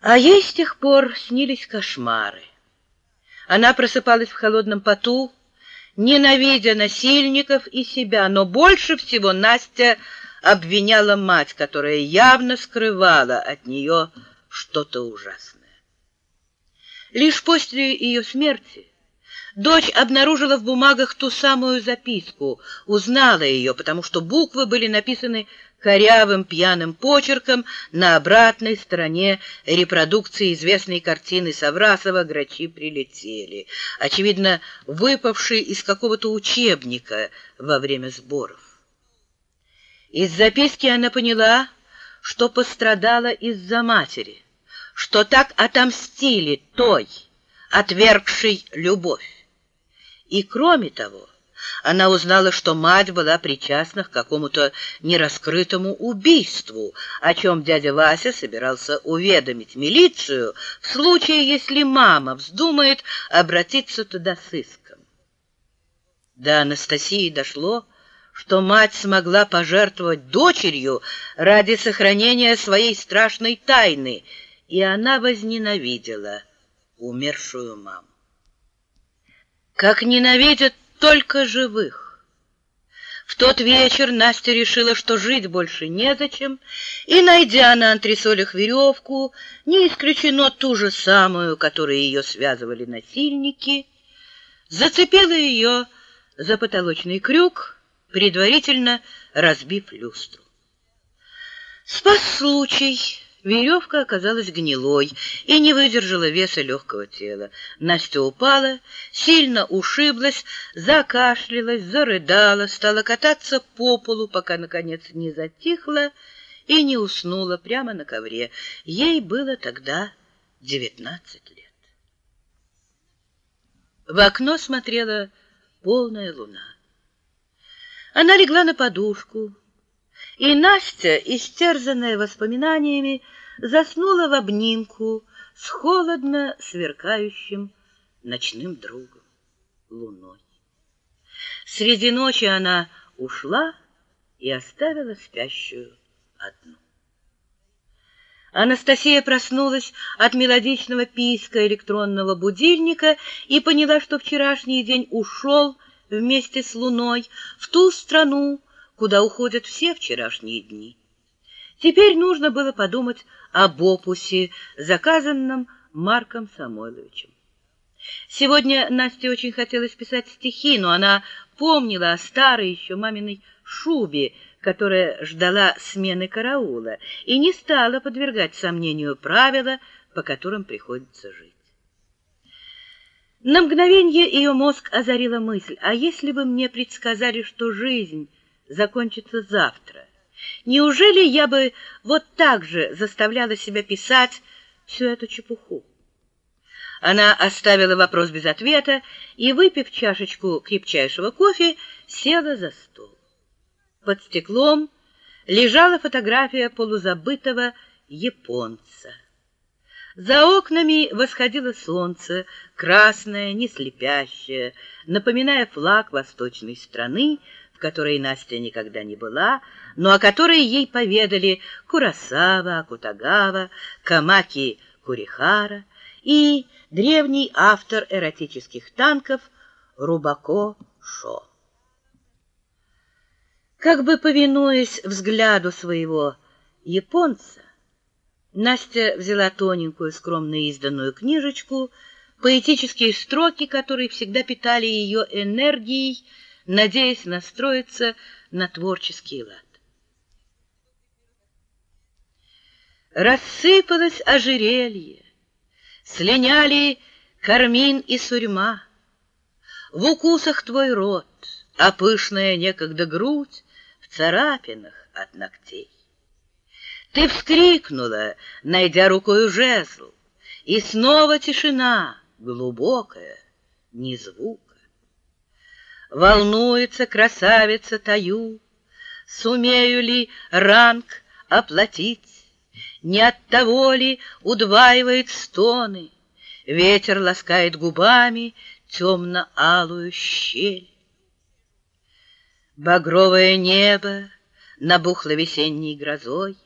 А ей с тех пор снились кошмары. Она просыпалась в холодном поту, ненавидя насильников и себя, но больше всего Настя обвиняла мать, которая явно скрывала от нее что-то ужасное. Лишь после ее смерти Дочь обнаружила в бумагах ту самую записку, узнала ее, потому что буквы были написаны корявым пьяным почерком на обратной стороне репродукции известной картины Саврасова «Грачи прилетели», очевидно, выпавшей из какого-то учебника во время сборов. Из записки она поняла, что пострадала из-за матери, что так отомстили той, отвергшей любовь. И кроме того, она узнала, что мать была причастна к какому-то нераскрытому убийству, о чем дядя Вася собирался уведомить милицию в случае, если мама вздумает обратиться туда с иском. До Анастасии дошло, что мать смогла пожертвовать дочерью ради сохранения своей страшной тайны, и она возненавидела умершую маму как ненавидят только живых. В тот вечер Настя решила, что жить больше незачем, и, найдя на антресолях веревку, не исключено ту же самую, которой ее связывали насильники, зацепила ее за потолочный крюк, предварительно разбив люстру. Спас случай, Веревка оказалась гнилой и не выдержала веса легкого тела. Настя упала, сильно ушиблась, закашлялась, зарыдала, стала кататься по полу, пока, наконец, не затихла и не уснула прямо на ковре. Ей было тогда девятнадцать лет. В окно смотрела полная луна. Она легла на подушку, и Настя, истерзанная воспоминаниями, заснула в обнимку с холодно сверкающим ночным другом, луной. Среди ночи она ушла и оставила спящую одну. Анастасия проснулась от мелодичного писка электронного будильника и поняла, что вчерашний день ушел вместе с луной в ту страну, куда уходят все вчерашние дни. Теперь нужно было подумать об опусе, заказанном Марком Самойловичем. Сегодня Насте очень хотелось писать стихи, но она помнила о старой еще маминой шубе, которая ждала смены караула, и не стала подвергать сомнению правила, по которым приходится жить. На мгновение ее мозг озарила мысль, а если бы мне предсказали, что жизнь закончится завтра. Неужели я бы вот так же заставляла себя писать всю эту чепуху? Она оставила вопрос без ответа и, выпив чашечку крепчайшего кофе, села за стол. Под стеклом лежала фотография полузабытого японца. За окнами восходило солнце, красное, не слепящее, напоминая флаг восточной страны, которой Настя никогда не была, но о которой ей поведали Курасава, Акутагава, Камаки Курихара и древний автор эротических танков Рубако Шо. Как бы повинуясь взгляду своего японца, Настя взяла тоненькую, скромно изданную книжечку, поэтические строки, которые всегда питали ее энергией, надеясь настроиться на творческий лад. Рассыпалось ожерелье, слиняли кармин и сурьма. В укусах твой рот, а пышная некогда грудь в царапинах от ногтей. Ты вскрикнула, найдя рукою жезл, и снова тишина, глубокая, ни звука. Волнуется красавица таю, Сумею ли ранг оплатить? Не от того ли удваивает стоны? Ветер ласкает губами темно-алую щель. Багровое небо набухло весенней грозой,